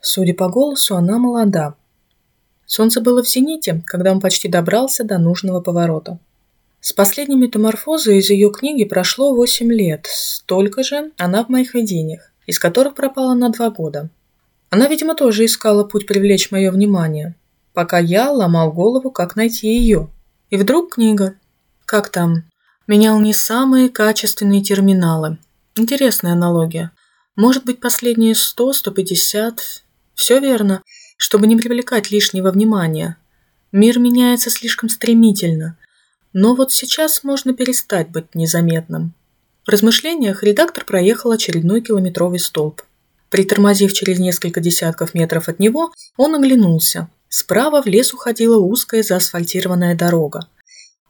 Судя по голосу, она молода. Солнце было в зените, когда он почти добрался до нужного поворота. С последней метаморфозы из ее книги прошло 8 лет, столько же она в моих видениях, из которых пропала на два года. Она, видимо, тоже искала путь привлечь мое внимание, пока я ломал голову, как найти ее. И вдруг книга. Как там? Менял не самые качественные терминалы. Интересная аналогия. Может быть, последние 100-150. Все верно, чтобы не привлекать лишнего внимания. Мир меняется слишком стремительно – но вот сейчас можно перестать быть незаметным. В размышлениях редактор проехал очередной километровый столб. Притормозив через несколько десятков метров от него, он оглянулся. Справа в лес уходила узкая заасфальтированная дорога.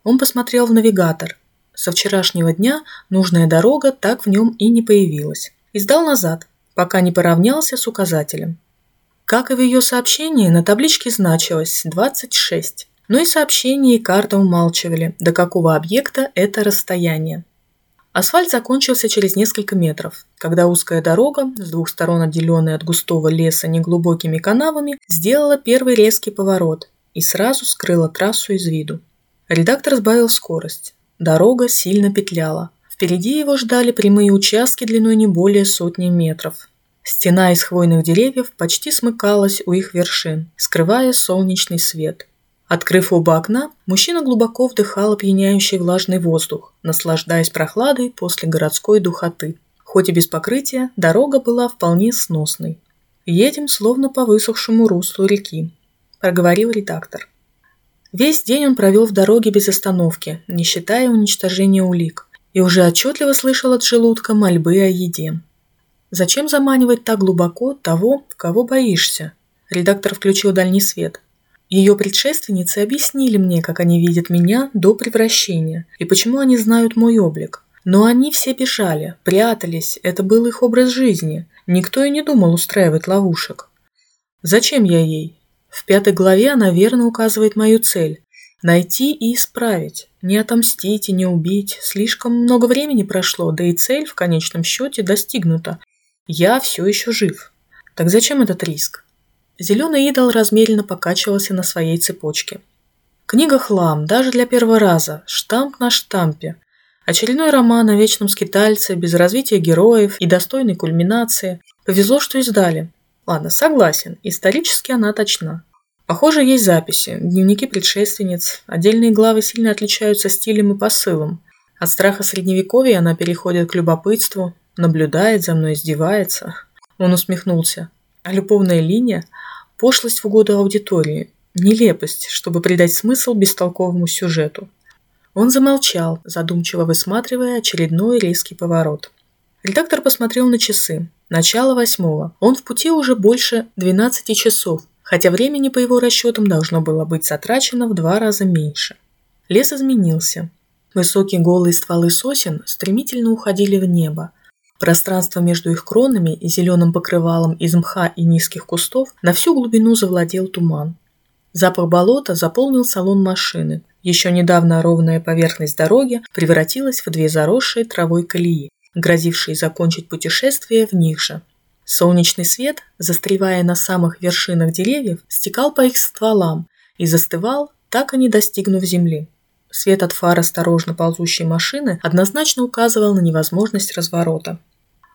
Он посмотрел в навигатор. Со вчерашнего дня нужная дорога так в нем и не появилась. И сдал назад, пока не поравнялся с указателем. Как и в ее сообщении, на табличке значилось 26 но и сообщения и карта умалчивали, до какого объекта это расстояние. Асфальт закончился через несколько метров, когда узкая дорога, с двух сторон отделенная от густого леса неглубокими канавами, сделала первый резкий поворот и сразу скрыла трассу из виду. Редактор сбавил скорость. Дорога сильно петляла. Впереди его ждали прямые участки длиной не более сотни метров. Стена из хвойных деревьев почти смыкалась у их вершин, скрывая солнечный свет. Открыв оба окна, мужчина глубоко вдыхал опьяняющий влажный воздух, наслаждаясь прохладой после городской духоты. Хоть и без покрытия, дорога была вполне сносной. «Едем словно по высохшему руслу реки», – проговорил редактор. Весь день он провел в дороге без остановки, не считая уничтожения улик, и уже отчетливо слышал от желудка мольбы о еде. «Зачем заманивать так глубоко того, кого боишься?» Редактор включил дальний свет – ее предшественницы объяснили мне, как они видят меня до превращения и почему они знают мой облик. Но они все бежали, прятались, это был их образ жизни. Никто и не думал устраивать ловушек. Зачем я ей? В пятой главе она верно указывает мою цель – найти и исправить, не отомстить и не убить. Слишком много времени прошло, да и цель в конечном счете достигнута. Я все еще жив. Так зачем этот риск? Зеленый идол размеренно покачивался на своей цепочке. Книга хлам, даже для первого раза, штамп на штампе. Очередной роман о вечном скитальце, без развития героев и достойной кульминации. Повезло, что издали. Ладно, согласен, исторически она точна. Похоже, есть записи, дневники предшественниц. Отдельные главы сильно отличаются стилем и посылом. От страха средневековья она переходит к любопытству, наблюдает за мной, издевается. Он усмехнулся. А любовная линия – Пошлость в угоду аудитории, нелепость, чтобы придать смысл бестолковому сюжету. Он замолчал, задумчиво высматривая очередной резкий поворот. Редактор посмотрел на часы. Начало восьмого. Он в пути уже больше 12 часов, хотя времени по его расчетам должно было быть затрачено в два раза меньше. Лес изменился. Высокие голые стволы сосен стремительно уходили в небо, Пространство между их кронами и зеленым покрывалом из мха и низких кустов на всю глубину завладел туман. Запах болота заполнил салон машины. Еще недавно ровная поверхность дороги превратилась в две заросшие травой колеи, грозившие закончить путешествие в них же. Солнечный свет, застревая на самых вершинах деревьев, стекал по их стволам и застывал, так и не достигнув земли. Свет от фар осторожно ползущей машины однозначно указывал на невозможность разворота.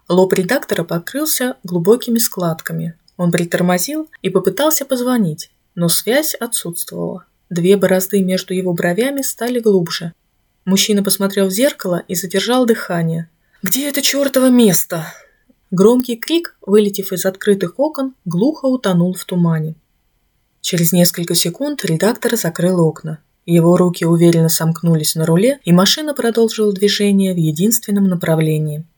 Лоб редактора покрылся глубокими складками. Он притормозил и попытался позвонить, но связь отсутствовала. Две борозды между его бровями стали глубже. Мужчина посмотрел в зеркало и задержал дыхание. «Где это чертово место?» Громкий крик, вылетев из открытых окон, глухо утонул в тумане. Через несколько секунд редактор закрыл окна. Его руки уверенно сомкнулись на руле, и машина продолжила движение в единственном направлении –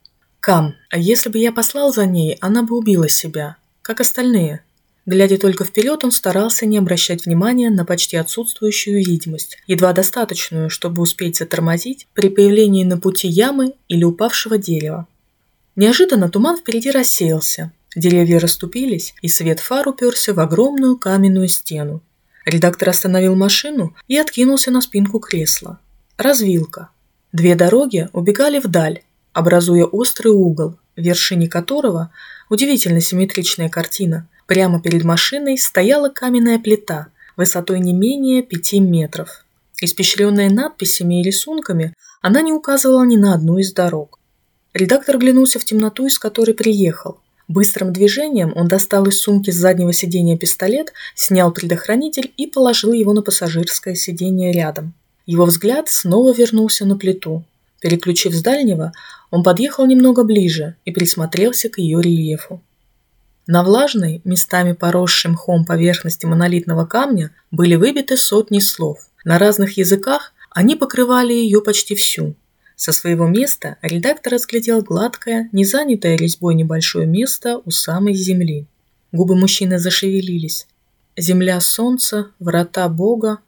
Кам, а если бы я послал за ней, она бы убила себя, как остальные. Глядя только вперед, он старался не обращать внимания на почти отсутствующую видимость, едва достаточную, чтобы успеть затормозить при появлении на пути ямы или упавшего дерева. Неожиданно туман впереди рассеялся, деревья расступились, и свет фар уперся в огромную каменную стену. Редактор остановил машину и откинулся на спинку кресла. Развилка. Две дороги убегали вдаль, образуя острый угол, в вершине которого удивительно симметричная картина. Прямо перед машиной стояла каменная плита высотой не менее пяти метров. Испещренная надписями и рисунками, она не указывала ни на одну из дорог. Редактор глянулся в темноту, из которой приехал. Быстрым движением он достал из сумки с заднего сиденья пистолет, снял предохранитель и положил его на пассажирское сиденье рядом. Его взгляд снова вернулся на плиту. Переключив с дальнего, он подъехал немного ближе и присмотрелся к ее рельефу. На влажной, местами поросшей мхом поверхности монолитного камня были выбиты сотни слов. На разных языках они покрывали ее почти всю. Со своего места редактор разглядел гладкое, незанятое резьбой небольшое место у самой земли. Губы мужчины зашевелились. Земля солнца, врата Бога,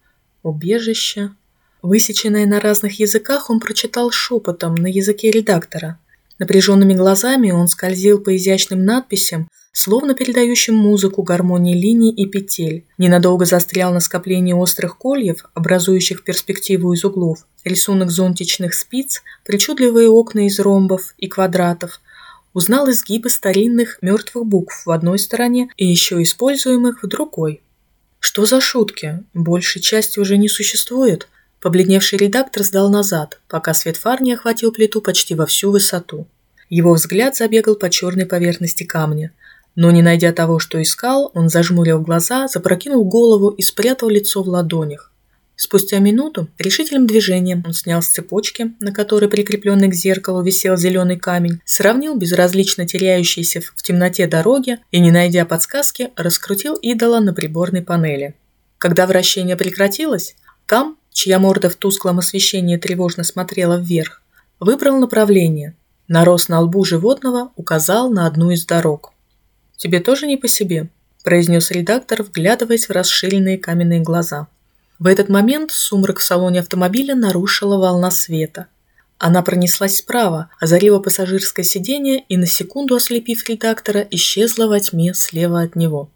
убежище. Высеченное на разных языках он прочитал шепотом на языке редактора. Напряженными глазами он скользил по изящным надписям, словно передающим музыку гармонии линий и петель. Ненадолго застрял на скоплении острых кольев, образующих перспективу из углов, рисунок зонтичных спиц, причудливые окна из ромбов и квадратов, узнал изгибы старинных мертвых букв в одной стороне и еще используемых в другой. Что за шутки? Большей части уже не существует. Побледневший редактор сдал назад, пока свет фар не охватил плиту почти во всю высоту. Его взгляд забегал по черной поверхности камня. Но не найдя того, что искал, он зажмурил глаза, запрокинул голову и спрятал лицо в ладонях. Спустя минуту решительным движением он снял с цепочки, на которой прикрепленный к зеркалу висел зеленый камень, сравнил безразлично теряющиеся в темноте дороги и, не найдя подсказки, раскрутил идола на приборной панели. Когда вращение прекратилось, Кам, чья морда в тусклом освещении тревожно смотрела вверх, выбрал направление. Нарост на лбу животного указал на одну из дорог. «Тебе тоже не по себе?» – произнес редактор, вглядываясь в расширенные каменные глаза. В этот момент сумрак в салоне автомобиля нарушила волна света. Она пронеслась справа, озарила пассажирское сиденье и, на секунду ослепив редактора, исчезла во тьме слева от него.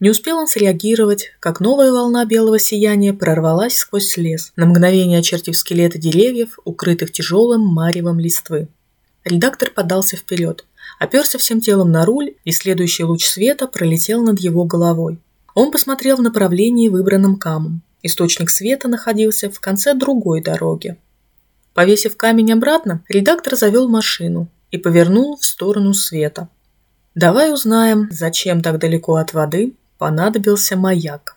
Не успел он среагировать, как новая волна белого сияния прорвалась сквозь лес, на мгновение очертив скелеты деревьев, укрытых тяжелым маревом листвы. Редактор подался вперед оперся всем телом на руль, и следующий луч света пролетел над его головой. Он посмотрел в направлении, выбранном камом. Источник света находился в конце другой дороги. Повесив камень обратно, редактор завел машину и повернул в сторону света. Давай узнаем, зачем так далеко от воды понадобился маяк.